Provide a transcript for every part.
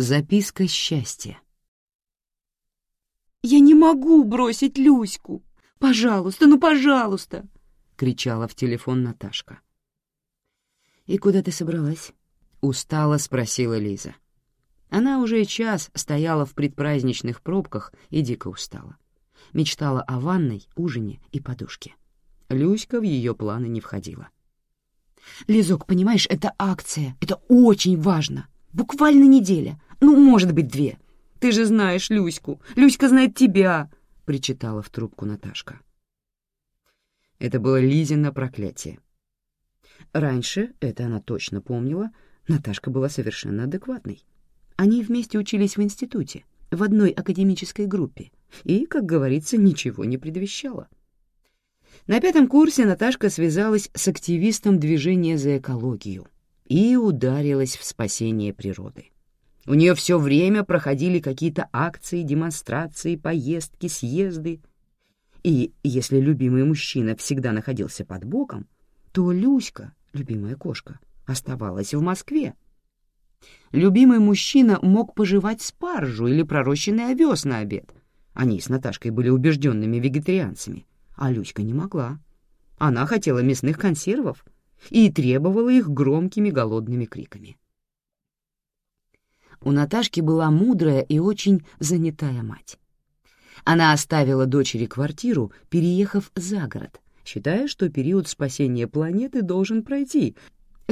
Записка счастья. «Я не могу бросить Люську! Пожалуйста, ну пожалуйста!» — кричала в телефон Наташка. «И куда ты собралась?» — устало спросила Лиза. Она уже час стояла в предпраздничных пробках и дико устала. Мечтала о ванной, ужине и подушке. Люська в ее планы не входила. «Лизок, понимаешь, это акция, это очень важно. Буквально неделя, ну, может быть, две. Ты же знаешь Люську, Люська знает тебя», — причитала в трубку Наташка. Это было Лизино проклятие. Раньше, это она точно помнила, Наташка была совершенно адекватной. Они вместе учились в институте, в одной академической группе, и, как говорится, ничего не предвещало. На пятом курсе Наташка связалась с активистом движения за экологию и ударилась в спасение природы. У нее все время проходили какие-то акции, демонстрации, поездки, съезды. И если любимый мужчина всегда находился под боком, то Люська, любимая кошка, оставалась в Москве, Любимый мужчина мог пожевать спаржу или пророщенный овес на обед. Они с Наташкой были убежденными вегетарианцами, а Люська не могла. Она хотела мясных консервов и требовала их громкими голодными криками. У Наташки была мудрая и очень занятая мать. Она оставила дочери квартиру, переехав за город, считая, что период спасения планеты должен пройти,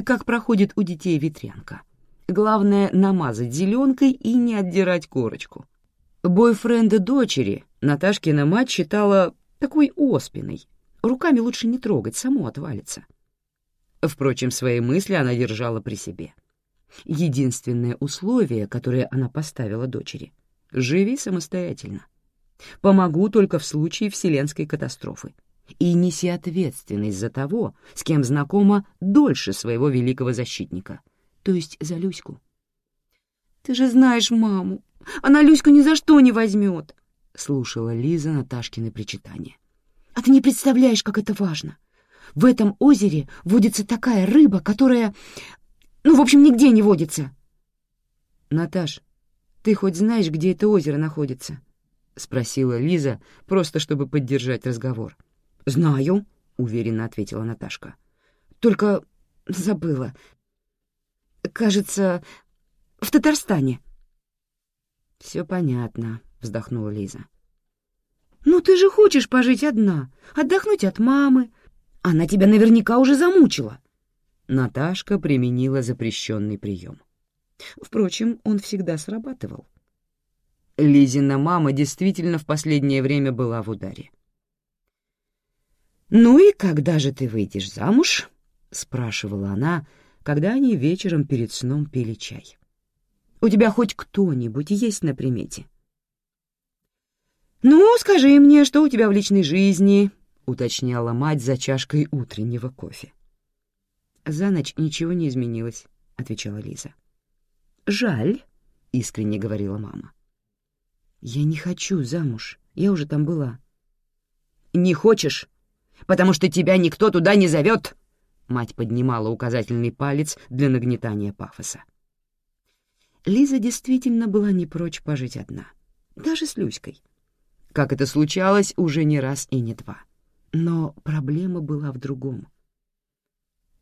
как проходит у детей ветрянка. Главное — намазать зеленкой и не отдирать корочку. Бойфренда дочери Наташкина мать считала такой оспиной. Руками лучше не трогать, само отвалится. Впрочем, свои мысли она держала при себе. Единственное условие, которое она поставила дочери — живи самостоятельно. Помогу только в случае вселенской катастрофы. И неси ответственность за того, с кем знакома дольше своего великого защитника — то есть за Люську. «Ты же знаешь маму, она Люську ни за что не возьмет», — слушала Лиза Наташкины причитания. «А ты не представляешь, как это важно. В этом озере водится такая рыба, которая... Ну, в общем, нигде не водится». «Наташ, ты хоть знаешь, где это озеро находится?» — спросила Лиза, просто чтобы поддержать разговор. «Знаю», — уверенно ответила Наташка. «Только забыла. Кажется, в Татарстане. Все понятно, вздохнула Лиза. Ну ты же хочешь пожить одна, отдохнуть от мамы. Она тебя наверняка уже замучила. Наташка применила запрещенный прием. Впрочем, он всегда срабатывал. Лизина мама действительно в последнее время была в ударе. «Ну и когда же ты выйдешь замуж?» — спрашивала она, когда они вечером перед сном пили чай. «У тебя хоть кто-нибудь есть на примете?» «Ну, скажи мне, что у тебя в личной жизни?» — уточняла мать за чашкой утреннего кофе. «За ночь ничего не изменилось», — отвечала Лиза. «Жаль», — искренне говорила мама. «Я не хочу замуж, я уже там была». «Не хочешь, потому что тебя никто туда не зовет», Мать поднимала указательный палец для нагнетания пафоса. Лиза действительно была не прочь пожить одна, даже с Люськой. Как это случалось уже не раз и не два. Но проблема была в другом.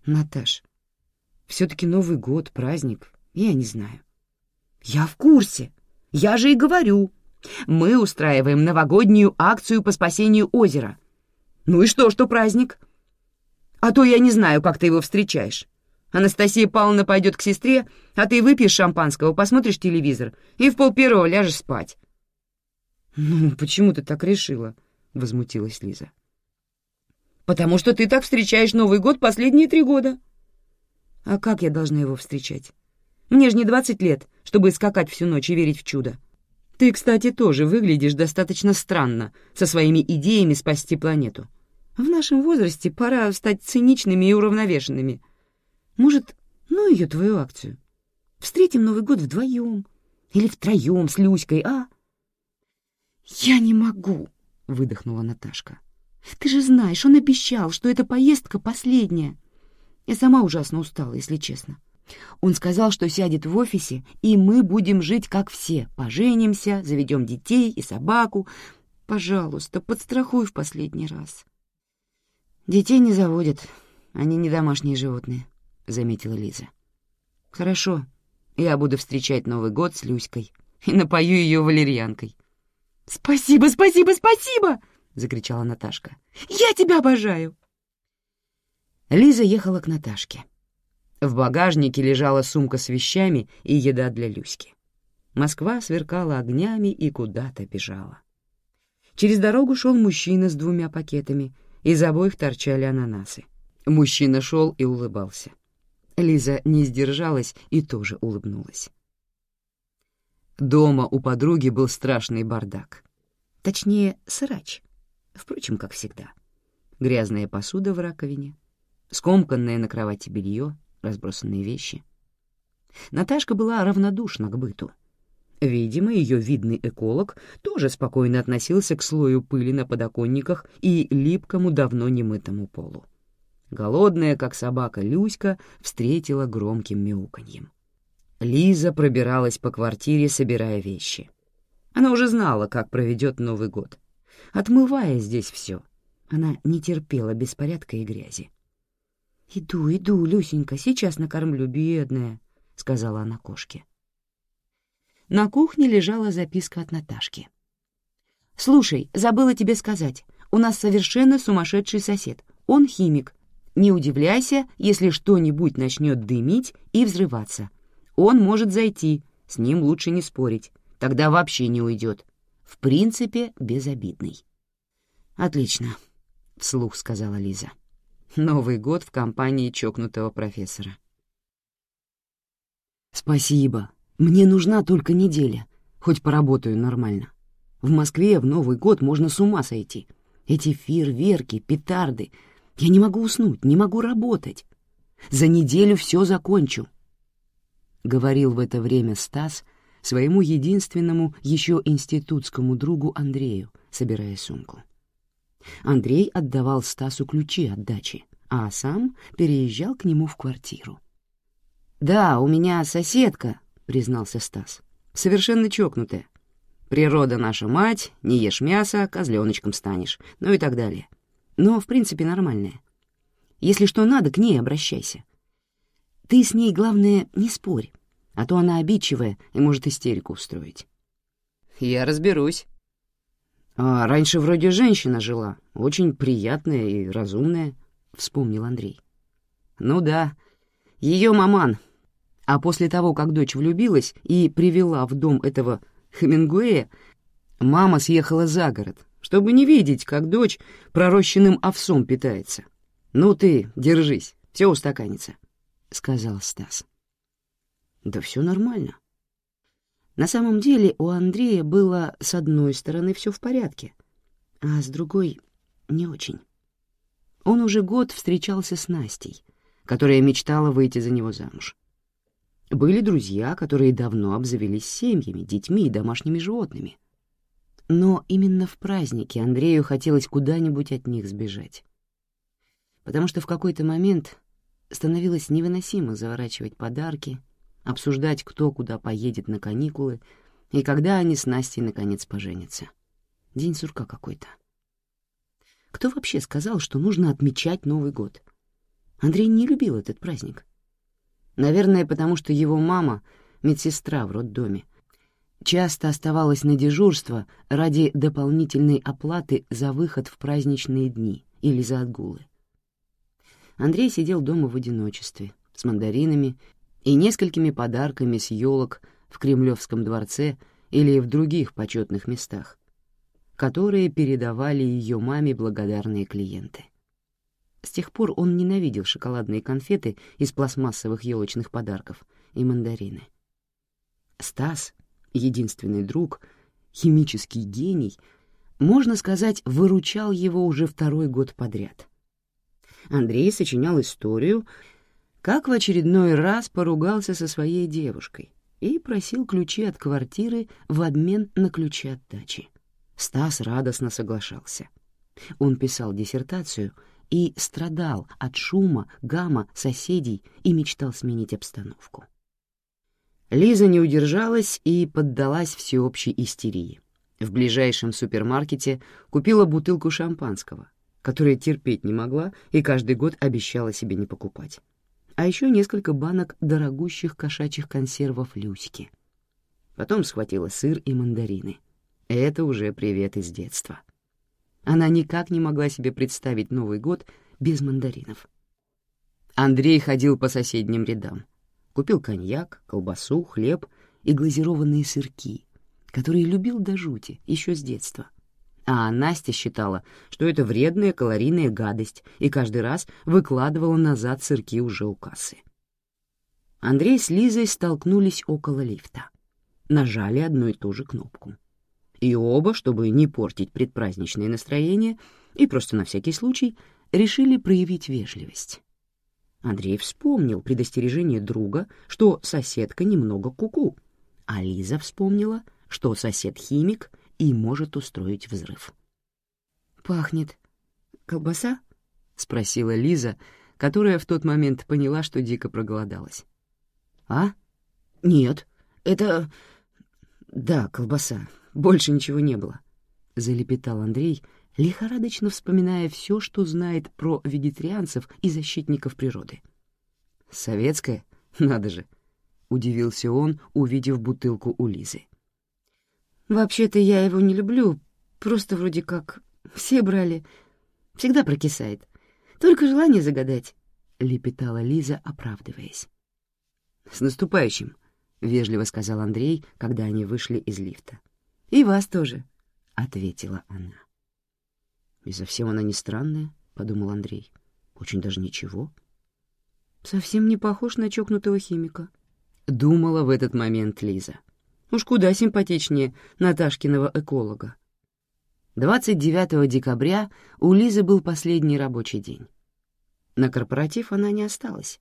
«Наташ, все-таки Новый год, праздник, я не знаю». «Я в курсе. Я же и говорю. Мы устраиваем новогоднюю акцию по спасению озера. Ну и что, что праздник? А то я не знаю, как ты его встречаешь. Анастасия Павловна пойдет к сестре, а ты выпьешь шампанского, посмотришь телевизор и в пол первого ляжешь спать». «Ну, почему ты так решила?» — возмутилась Лиза. «Потому что ты так встречаешь Новый год последние три года». «А как я должна его встречать? Мне же не двадцать лет, чтобы скакать всю ночь и верить в чудо. Ты, кстати, тоже выглядишь достаточно странно со своими идеями спасти планету. В нашем возрасте пора стать циничными и уравновешенными. Может, ну ее твою акцию? Встретим Новый год вдвоем или втроем с Люськой, а? «Я не могу», — выдохнула Наташка. «Ты же знаешь, он обещал, что эта поездка последняя. Я сама ужасно устала, если честно. Он сказал, что сядет в офисе, и мы будем жить как все. Поженимся, заведем детей и собаку. Пожалуйста, подстрахуй в последний раз. Детей не заводят, они не домашние животные, — заметила Лиза. Хорошо, я буду встречать Новый год с Люськой и напою ее валерьянкой. «Спасибо, спасибо, спасибо!» — закричала Наташка. «Я тебя обожаю!» Лиза ехала к Наташке. В багажнике лежала сумка с вещами и еда для Люськи. Москва сверкала огнями и куда-то бежала. Через дорогу шел мужчина с двумя пакетами, из обоих торчали ананасы. Мужчина шел и улыбался. Лиза не сдержалась и тоже улыбнулась. Дома у подруги был страшный бардак. Точнее, срач. Впрочем, как всегда. Грязная посуда в раковине, скомканное на кровати белье, разбросанные вещи. Наташка была равнодушна к быту. Видимо, ее видный эколог тоже спокойно относился к слою пыли на подоконниках и липкому, давно немытому полу. Голодная, как собака, Люська встретила громким мяуканьем. Лиза пробиралась по квартире, собирая вещи. Она уже знала, как проведет Новый год. Отмывая здесь все, она не терпела беспорядка и грязи. «Иду, иду, Люсенька, сейчас накормлю, бедная», — сказала она кошке. На кухне лежала записка от Наташки. «Слушай, забыла тебе сказать, у нас совершенно сумасшедший сосед. Он химик. Не удивляйся, если что-нибудь начнет дымить и взрываться. Он может зайти, с ним лучше не спорить. Тогда вообще не уйдет. В принципе, безобидный». «Отлично», — вслух сказала Лиза. Новый год в компании чокнутого профессора. «Спасибо. Мне нужна только неделя. Хоть поработаю нормально. В Москве в Новый год можно с ума сойти. Эти фейерверки, петарды. Я не могу уснуть, не могу работать. За неделю все закончу», — говорил в это время Стас своему единственному еще институтскому другу Андрею, собирая сумку. Андрей отдавал Стасу ключи от дачи, а сам переезжал к нему в квартиру. «Да, у меня соседка», — признался Стас, — «совершенно чокнутая. Природа наша мать, не ешь мясо, козленочком станешь, ну и так далее. Но, в принципе, нормальная. Если что надо, к ней обращайся. Ты с ней, главное, не спорь, а то она обидчивая и может истерику устроить». «Я разберусь», а раньше вроде женщина жила, очень приятная и разумная, — вспомнил Андрей. Ну да, ее маман. А после того, как дочь влюбилась и привела в дом этого Хемингуэя, мама съехала за город, чтобы не видеть, как дочь пророщенным овсом питается. Ну ты, держись, все устаканится, — сказал Стас. Да все нормально. На самом деле у Андрея было с одной стороны все в порядке, а с другой — не очень. Он уже год встречался с Настей, которая мечтала выйти за него замуж. Были друзья, которые давно обзавелись семьями, детьми и домашними животными. Но именно в празднике Андрею хотелось куда-нибудь от них сбежать. Потому что в какой-то момент становилось невыносимо заворачивать подарки — обсуждать, кто куда поедет на каникулы и когда они с Настей наконец поженятся. День сурка какой-то. Кто вообще сказал, что нужно отмечать Новый год? Андрей не любил этот праздник. Наверное, потому что его мама — медсестра в роддоме. Часто оставалась на дежурство ради дополнительной оплаты за выход в праздничные дни или за отгулы. Андрей сидел дома в одиночестве, с мандаринами и несколькими подарками с елок в Кремлевском дворце или в других почетных местах, которые передавали ее маме благодарные клиенты. С тех пор он ненавидел шоколадные конфеты из пластмассовых елочных подарков и мандарины. Стас, единственный друг, химический гений, можно сказать, выручал его уже второй год подряд. Андрей сочинял историю, как в очередной раз поругался со своей девушкой и просил ключи от квартиры в обмен на ключи от дачи. Стас радостно соглашался. Он писал диссертацию и страдал от шума, гамма, соседей и мечтал сменить обстановку. Лиза не удержалась и поддалась всеобщей истерии. В ближайшем супермаркете купила бутылку шампанского, которое терпеть не могла и каждый год обещала себе не покупать. А еще несколько банок дорогущих кошачьих консервов Люськи. Потом схватила сыр и мандарины. Это уже привет из детства. Она никак не могла себе представить Новый год без мандаринов. Андрей ходил по соседним рядам. Купил коньяк, колбасу, хлеб и глазированные сырки, которые любил до жути еще с детства. А Настя считала, что это вредная калорийная гадость, и каждый раз выкладывала назад сырки уже у кассы. Андрей с Лизой столкнулись около лифта. Нажали одну и ту же кнопку. И оба, чтобы не портить предпраздничное настроение и просто на всякий случай, решили проявить вежливость. Андрей вспомнил предостережение друга, что соседка немного куку, -ку, а Лиза вспомнила, что сосед химик и может устроить взрыв. «Пахнет. Колбаса?» — спросила Лиза, которая в тот момент поняла, что дико проголодалась. «А? Нет, это... Да, колбаса. Больше ничего не было», — залепетал Андрей, лихорадочно вспоминая все, что знает про вегетарианцев и защитников природы. «Советская? Надо же!» — удивился он, увидев бутылку у Лизы. «Вообще-то я его не люблю, просто вроде как все брали. Всегда прокисает. Только желание загадать», — лепетала Лиза, оправдываясь. «С наступающим!» — вежливо сказал Андрей, когда они вышли из лифта. «И вас тоже», — ответила она. «И совсем она не странная», — подумал Андрей. «Очень даже ничего». «Совсем не похож на чокнутого химика», — думала в этот момент Лиза. Уж куда симпатичнее Наташкиного эколога. 29 декабря у Лизы был последний рабочий день. На корпоратив она не осталась.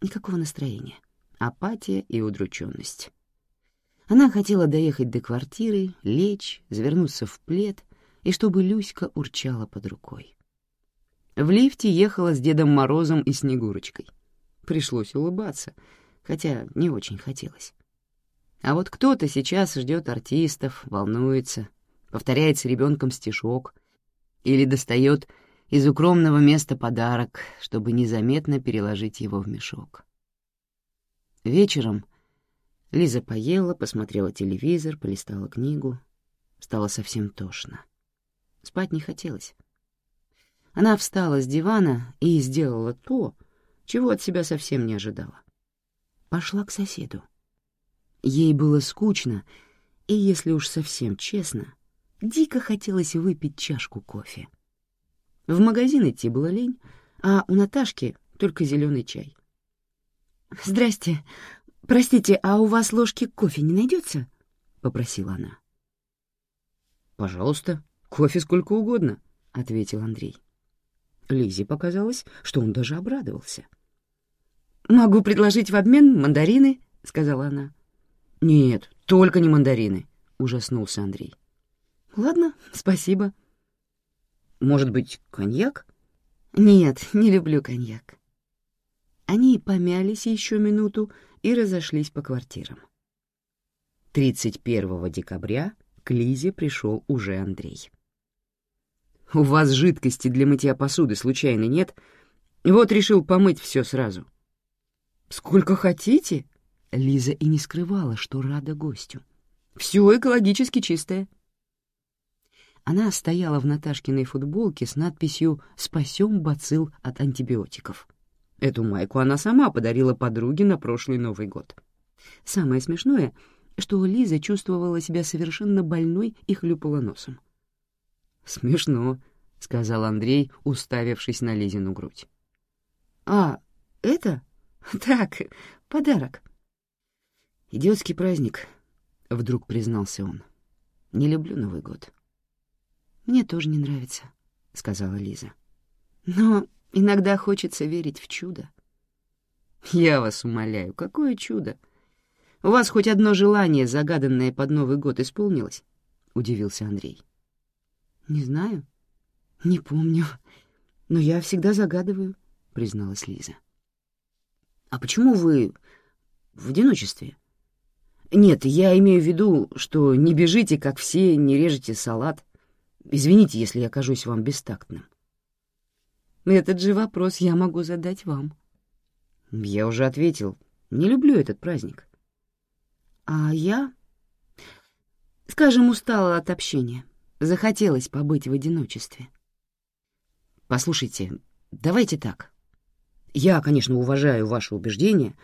Никакого настроения. Апатия и удрученность. Она хотела доехать до квартиры, лечь, завернуться в плед, и чтобы Люська урчала под рукой. В лифте ехала с Дедом Морозом и Снегурочкой. Пришлось улыбаться, хотя не очень хотелось. А вот кто-то сейчас ждет артистов, волнуется, повторяет с ребенком стишок или достает из укромного места подарок, чтобы незаметно переложить его в мешок. Вечером Лиза поела, посмотрела телевизор, полистала книгу. Стало совсем тошно. Спать не хотелось. Она встала с дивана и сделала то, чего от себя совсем не ожидала. Пошла к соседу. Ей было скучно, и, если уж совсем честно, дико хотелось выпить чашку кофе. В магазин идти было лень, а у Наташки только зеленый чай. «Здрасте. Простите, а у вас ложки кофе не найдется?» — попросила она. «Пожалуйста, кофе сколько угодно», — ответил Андрей. Лизе показалось, что он даже обрадовался. «Могу предложить в обмен мандарины», — сказала она. «Нет, только не мандарины», — ужаснулся Андрей. «Ладно, спасибо». «Может быть, коньяк?» «Нет, не люблю коньяк». Они помялись еще минуту и разошлись по квартирам. 31 декабря к Лизе пришел уже Андрей. «У вас жидкости для мытья посуды случайно нет? Вот решил помыть все сразу». «Сколько хотите?» Лиза и не скрывала, что рада гостю. «Все экологически чистое». Она стояла в Наташкиной футболке с надписью «Спасем бацилл от антибиотиков». Эту майку она сама подарила подруге на прошлый Новый год. Самое смешное, что Лиза чувствовала себя совершенно больной и хлюпала носом. «Смешно», — сказал Андрей, уставившись на Лизину грудь. «А, это? Так, подарок». «Идиотский праздник», — вдруг признался он. «Не люблю Новый год». «Мне тоже не нравится», — сказала Лиза. «Но иногда хочется верить в чудо». «Я вас умоляю, какое чудо! У вас хоть одно желание, загаданное под Новый год, исполнилось?» — удивился Андрей. «Не знаю. Не помню. «Но я всегда загадываю», — призналась Лиза. «А почему вы в одиночестве?» «Нет, я имею в виду, что не бежите, как все, не режете салат. Извините, если я кажусь вам бестактным». «Этот же вопрос я могу задать вам». «Я уже ответил. Не люблю этот праздник». «А я, скажем, устала от общения. Захотелось побыть в одиночестве». «Послушайте, давайте так. Я, конечно, уважаю ваши убеждения,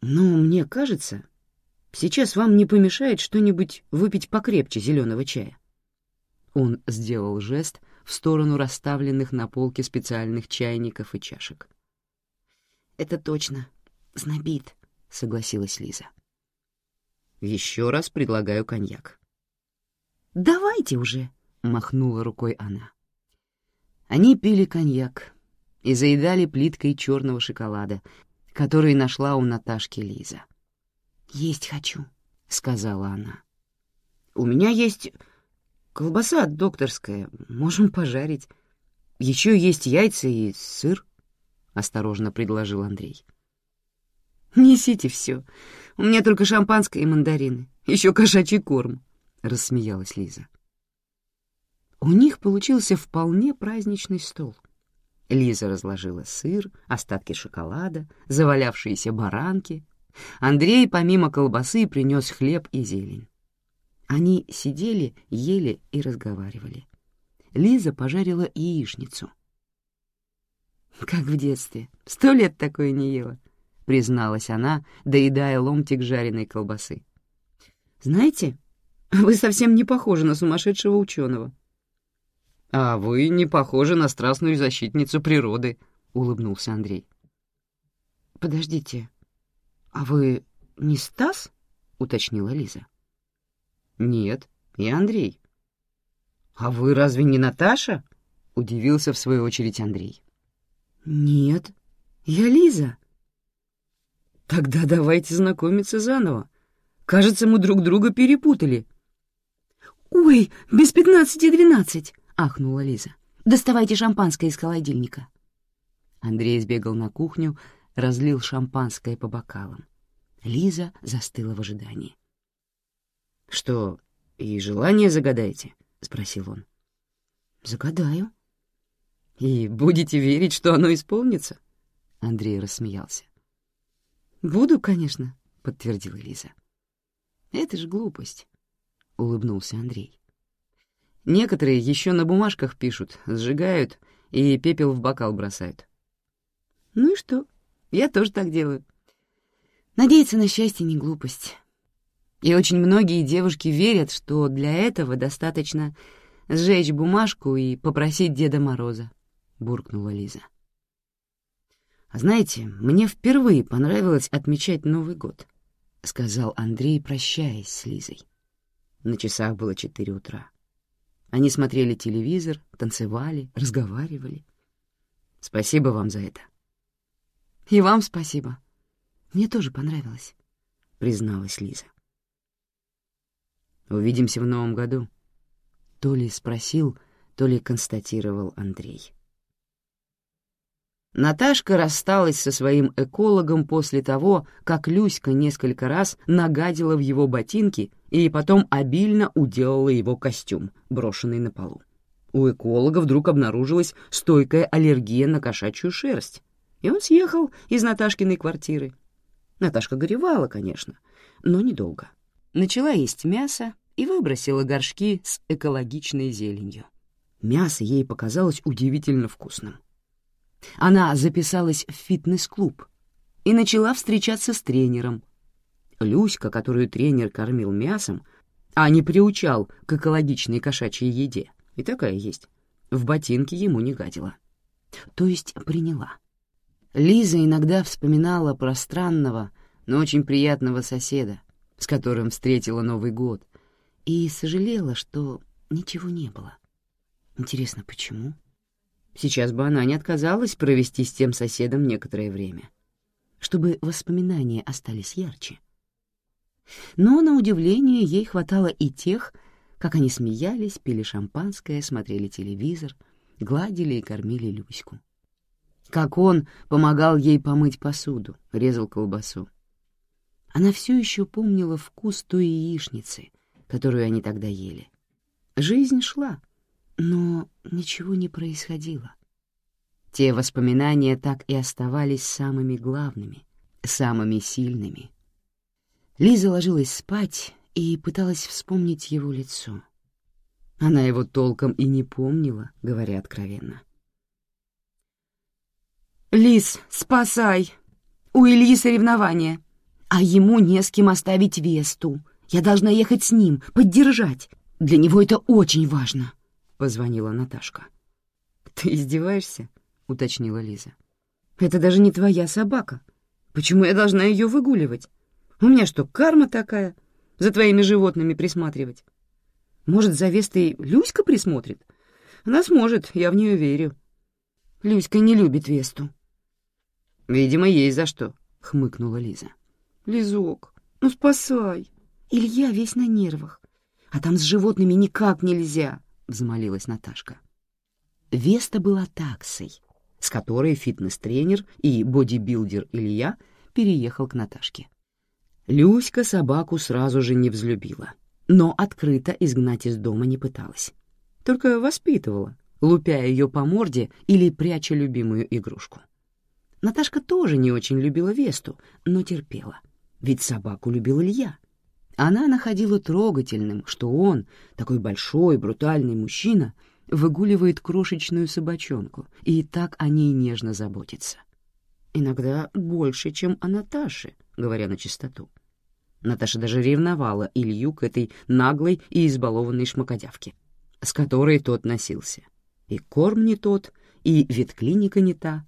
но мне кажется, сейчас вам не помешает что-нибудь выпить покрепче зеленого чая». Он сделал жест в сторону расставленных на полке специальных чайников и чашек. «Это точно. Знобит», — согласилась Лиза. «Еще раз предлагаю коньяк». «Давайте уже», — махнула рукой она. Они пили коньяк и заедали плиткой черного шоколада, который нашла у Наташки Лиза. «Есть хочу», — сказала она. «У меня есть колбаса докторская, можем пожарить. Еще есть яйца и сыр», — осторожно предложил Андрей. «Несите все. У меня только шампанское и мандарины. Еще кошачий корм», — рассмеялась Лиза. У них получился вполне праздничный стол. Лиза разложила сыр, остатки шоколада, завалявшиеся баранки. Андрей помимо колбасы принес хлеб и зелень. Они сидели, ели и разговаривали. Лиза пожарила яичницу. «Как в детстве. Сто лет такое не ела», — призналась она, доедая ломтик жареной колбасы. «Знаете, вы совсем не похожи на сумасшедшего ученого. «А вы не похожи на страстную защитницу природы», — улыбнулся Андрей. «Подождите, а вы не Стас?» — уточнила Лиза. «Нет, я Андрей». «А вы разве не Наташа?» — удивился в свою очередь Андрей. «Нет, я Лиза». «Тогда давайте знакомиться заново. Кажется, мы друг друга перепутали». «Ой, без пятнадцати двенадцать!» ахнула Лиза. «Доставайте шампанское из холодильника». Андрей сбегал на кухню, разлил шампанское по бокалам. Лиза застыла в ожидании. «Что, и желание загадаете?» — спросил он. «Загадаю». «И будете верить, что оно исполнится?» Андрей рассмеялся. «Буду, конечно», — подтвердила Лиза. «Это ж глупость», — улыбнулся Андрей. Некоторые еще на бумажках пишут, сжигают и пепел в бокал бросают. Ну и что? Я тоже так делаю. Надеяться на счастье не глупость. И очень многие девушки верят, что для этого достаточно сжечь бумажку и попросить Деда Мороза, — буркнула Лиза. «А знаете, мне впервые понравилось отмечать Новый год», — сказал Андрей, прощаясь с Лизой. На часах было четыре утра. Они смотрели телевизор, танцевали, разговаривали. Спасибо вам за это. И вам спасибо. Мне тоже понравилось, призналась Лиза. Увидимся в новом году. То ли спросил, то ли констатировал Андрей. Наташка рассталась со своим экологом после того, как Люська несколько раз нагадила в его ботинки и потом обильно уделала его костюм, брошенный на полу. У эколога вдруг обнаружилась стойкая аллергия на кошачью шерсть, и он съехал из Наташкиной квартиры. Наташка горевала, конечно, но недолго. Начала есть мясо и выбросила горшки с экологичной зеленью. Мясо ей показалось удивительно вкусным. Она записалась в фитнес-клуб и начала встречаться с тренером. Люська, которую тренер кормил мясом, а не приучал к экологичной кошачьей еде, и такая есть, в ботинке ему не гадила. То есть приняла. Лиза иногда вспоминала про странного, но очень приятного соседа, с которым встретила Новый год, и сожалела, что ничего не было. Интересно, почему? Сейчас бы она не отказалась провести с тем соседом некоторое время, чтобы воспоминания остались ярче. Но, на удивление, ей хватало и тех, как они смеялись, пили шампанское, смотрели телевизор, гладили и кормили Люську. Как он помогал ей помыть посуду, резал колбасу. Она все еще помнила вкус той яичницы, которую они тогда ели. Жизнь шла, но ничего не происходило. Те воспоминания так и оставались самыми главными, самыми сильными. Лиза ложилась спать и пыталась вспомнить его лицо. Она его толком и не помнила, говоря откровенно. «Лиз, спасай! У Ильи соревнования, а ему не с кем оставить Весту. Я должна ехать с ним, поддержать. Для него это очень важно», — позвонила Наташка. «Ты издеваешься?» — уточнила Лиза. «Это даже не твоя собака. Почему я должна ее выгуливать? У меня что, карма такая? За твоими животными присматривать? Может, за Вестой Люська присмотрит? Она сможет, я в нее верю». «Люська не любит Весту». «Видимо, есть за что», — хмыкнула Лиза. «Лизок, ну спасай!» Илья весь на нервах. А там с животными никак нельзя, — взмолилась Наташка. Веста была таксой, с которой фитнес-тренер и бодибилдер Илья переехал к Наташке. Люська собаку сразу же не взлюбила, но открыто изгнать из дома не пыталась. Только воспитывала, лупя ее по морде или пряча любимую игрушку. Наташка тоже не очень любила Весту, но терпела, ведь собаку любил Илья — она находила трогательным, что он, такой большой, брутальный мужчина, выгуливает крошечную собачонку и так о ней нежно заботится. Иногда больше, чем о Наташе, говоря на чистоту. Наташа даже ревновала Илью к этой наглой и избалованной шмакодявке, с которой тот носился. И корм не тот, и ветклиника не та,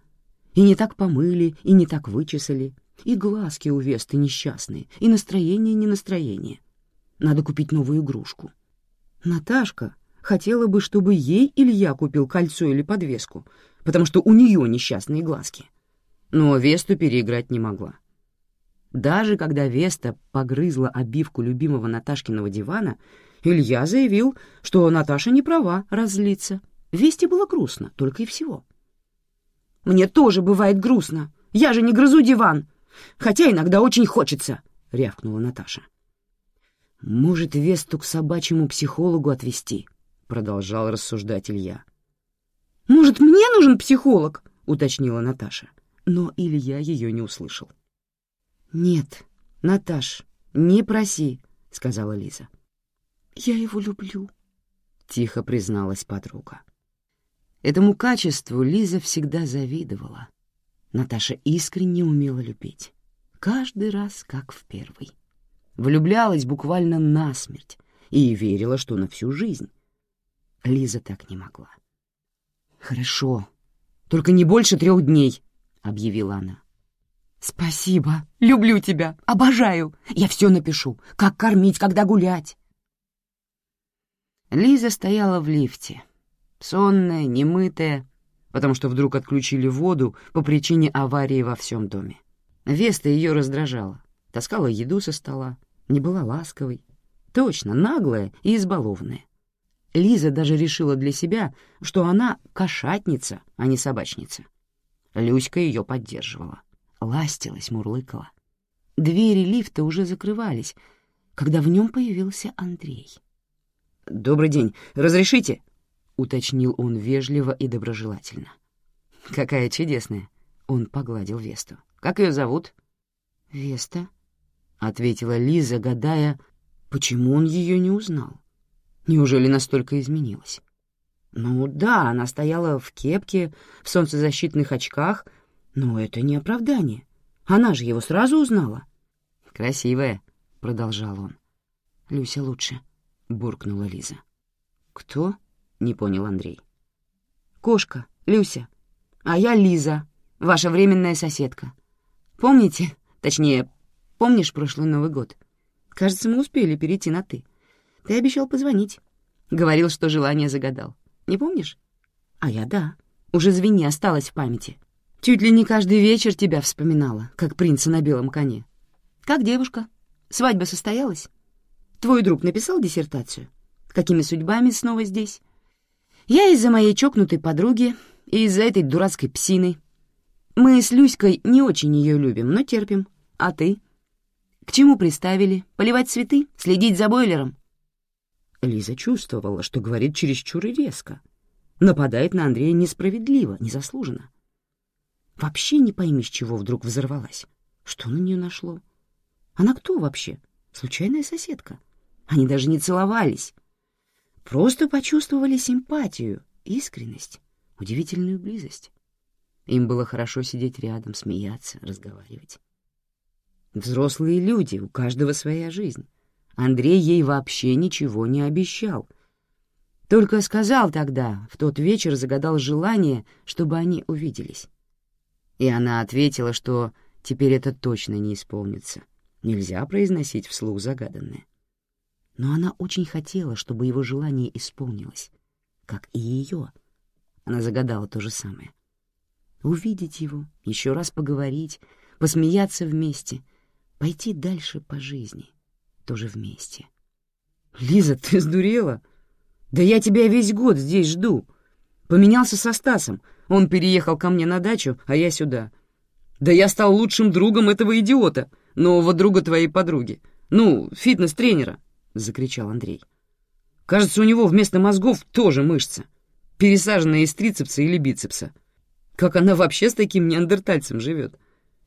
и не так помыли, и не так вычесали, и глазки у Весты несчастные, и настроение не настроение. Надо купить новую игрушку. Наташка хотела бы, чтобы ей Илья купил кольцо или подвеску, потому что у нее несчастные глазки. Но Весту переиграть не могла. Даже когда Веста погрызла обивку любимого Наташкиного дивана, Илья заявил, что Наташа не права разлиться. Весте было грустно, только и всего. «Мне тоже бывает грустно. Я же не грызу диван хотя иногда очень хочется», — рявкнула Наташа. «Может, Весту к собачьему психологу отвезти?» — продолжал рассуждать Илья. «Может, мне нужен психолог?» — уточнила Наташа. Но Илья ее не услышал. «Нет, Наташ, не проси», — сказала Лиза. «Я его люблю», — тихо призналась подруга. Этому качеству Лиза всегда завидовала. Наташа искренне умела любить. Каждый раз, как в первый. Влюблялась буквально насмерть и верила, что на всю жизнь. Лиза так не могла. «Хорошо, только не больше трех дней», — объявила она. «Спасибо, люблю тебя, обожаю. Я все напишу, как кормить, когда гулять». Лиза стояла в лифте, сонная, немытая, потому что вдруг отключили воду по причине аварии во всем доме. Веста ее раздражала, таскала еду со стола, не была ласковой. Точно, наглая и избалованная. Лиза даже решила для себя, что она кошатница, а не собачница. Люська ее поддерживала, ластилась, мурлыкала. Двери лифта уже закрывались, когда в нем появился Андрей. «Добрый день. Разрешите?» — уточнил он вежливо и доброжелательно. «Какая чудесная!» — он погладил Весту. «Как ее зовут?» «Веста», — ответила Лиза, гадая, почему он ее не узнал. Неужели настолько изменилась? Ну да, она стояла в кепке, в солнцезащитных очках, но это не оправдание. Она же его сразу узнала. «Красивая», — продолжал он. «Люся лучше», — буркнула Лиза. «Кто?» Не понял Андрей. «Кошка, Люся, а я Лиза, ваша временная соседка. Помните, точнее, помнишь прошлый Новый год? Кажется, мы успели перейти на «ты». Ты обещал позвонить. Говорил, что желание загадал. Не помнишь? А я да. Уже звени осталось в памяти. Чуть ли не каждый вечер тебя вспоминала, как принца на белом коне. Как девушка? Свадьба состоялась? Твой друг написал диссертацию? Какими судьбами снова здесь? Я из-за моей чокнутой подруги и из-за этой дурацкой псины. Мы с Люськой не очень ее любим, но терпим. А ты? К чему приставили? Поливать цветы? Следить за бойлером?» Лиза чувствовала, что говорит чересчур резко. Нападает на Андрея несправедливо, незаслуженно. Вообще не пойми, с чего вдруг взорвалась. Что на нее нашло? Она кто вообще? Случайная соседка. Они даже не целовались. Просто почувствовали симпатию, искренность, удивительную близость. Им было хорошо сидеть рядом, смеяться, разговаривать. Взрослые люди, у каждого своя жизнь. Андрей ей вообще ничего не обещал. Только сказал тогда, в тот вечер загадал желание, чтобы они увиделись. И она ответила, что теперь это точно не исполнится. Нельзя произносить вслух загаданное. Но она очень хотела, чтобы его желание исполнилось, как и ее. Она загадала то же самое. Увидеть его, еще раз поговорить, посмеяться вместе, пойти дальше по жизни, тоже вместе. «Лиза, ты сдурела? Да я тебя весь год здесь жду. Поменялся со Стасом. Он переехал ко мне на дачу, а я сюда. Да я стал лучшим другом этого идиота, нового друга твоей подруги. Ну, фитнес-тренера», — закричал Андрей. «Кажется, у него вместо мозгов тоже мышца, пересаженная из трицепса или бицепса. Как она вообще с таким неандертальцем живет?»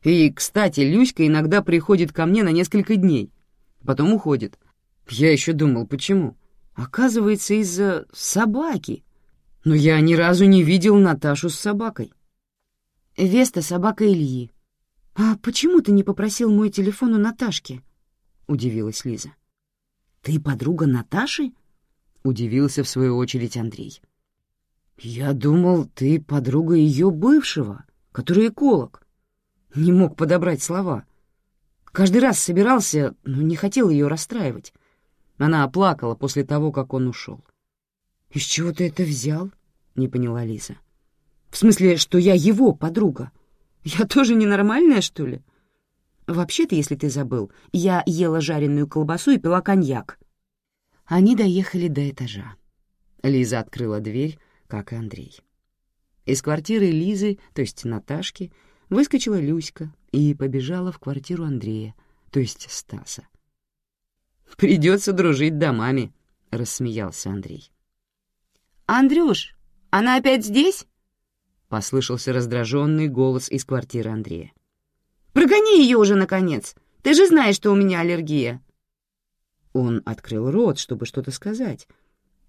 И, кстати, Люська иногда приходит ко мне на несколько дней, потом уходит. Я еще думал, почему. Оказывается, из-за собаки. Но я ни разу не видел Наташу с собакой. Веста — собака Ильи. «А почему ты не попросил мой телефон у Наташки?» — удивилась Лиза. «Ты подруга Наташи?» — удивился в свою очередь Андрей. «Я думал, ты подруга ее бывшего, который эколог. Не мог подобрать слова. Каждый раз собирался, но не хотел ее расстраивать. Она оплакала после того, как он ушел. «Из чего ты это взял?» — не поняла Лиза. «В смысле, что я его подруга? Я тоже ненормальная, что ли?» «Вообще-то, если ты забыл, я ела жареную колбасу и пила коньяк». Они доехали до этажа. Лиза открыла дверь, как и Андрей. Из квартиры Лизы, то есть Наташки, выскочила Люська и побежала в квартиру Андрея, то есть Стаса. «Придется дружить домами», — рассмеялся Андрей. «Андрюш, она опять здесь?» — послышался раздраженный голос из квартиры Андрея. «Прогони ее уже, наконец! Ты же знаешь, что у меня аллергия!» Он открыл рот, чтобы что-то сказать,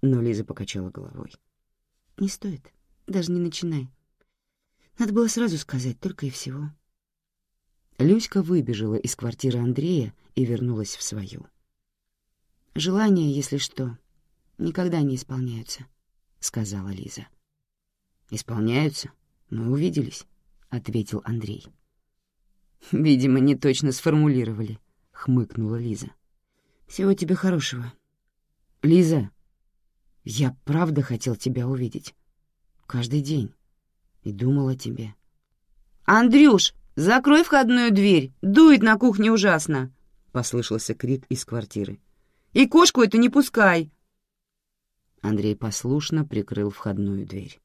но Лиза покачала головой. «Не стоит, даже не начинай. Надо было сразу сказать, только и всего. Люська выбежала из квартиры Андрея и вернулась в свою. «Желания, если что, никогда не исполняются», — сказала Лиза. «Исполняются? Мы увиделись», — ответил Андрей. «Видимо, не точно сформулировали», — хмыкнула Лиза. «Всего тебе хорошего». «Лиза, я правда хотел тебя увидеть. Каждый день и думал о тебе. «Андрюш, закрой входную дверь! Дует на кухне ужасно!» — послышался крик из квартиры. «И кошку эту не пускай!» Андрей послушно прикрыл входную дверь.